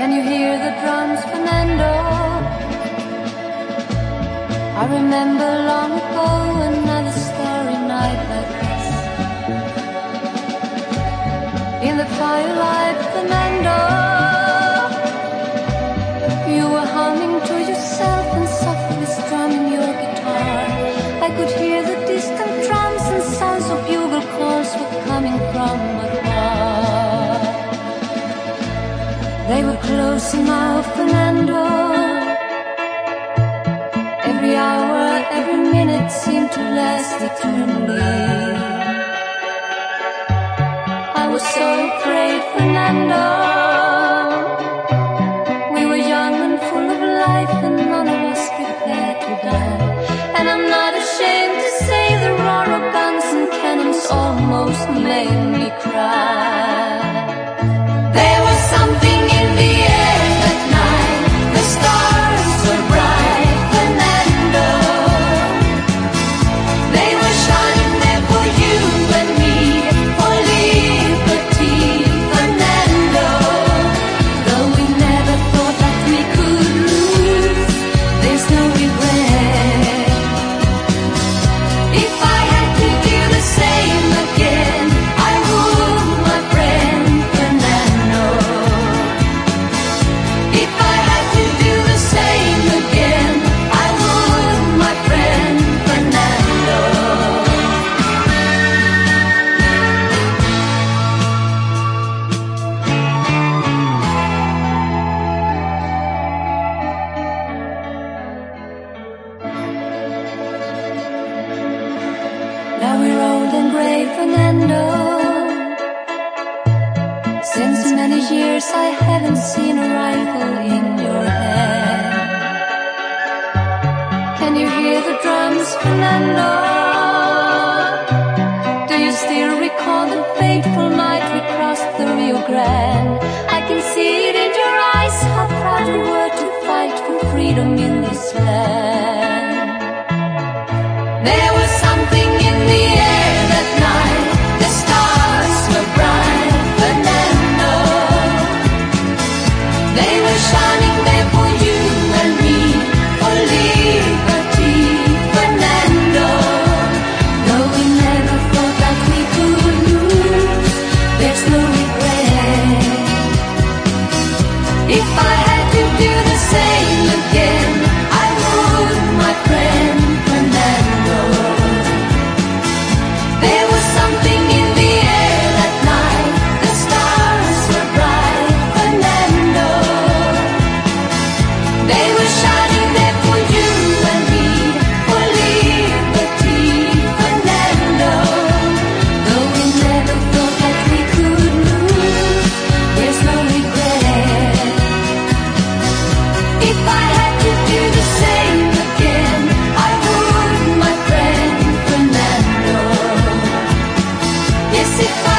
Can you hear the drums, Fernando? I remember long ago another starry night like this. In the firelight, Fernando. Close now, Fernando. Every hour, every minute seemed to last eternally. I was so afraid, Fernando. We were young and full of life, and none of us prepared to die. And I'm not ashamed to say the roar of guns and cannons almost made me cry. Ray Fernando. Since many years I haven't seen a rifle in your hand. Can you hear the drums, Fernando? Do you still recall the fateful night we crossed the Rio Grande? I can see it in your eyes how proud you were to fight for freedom in this land. si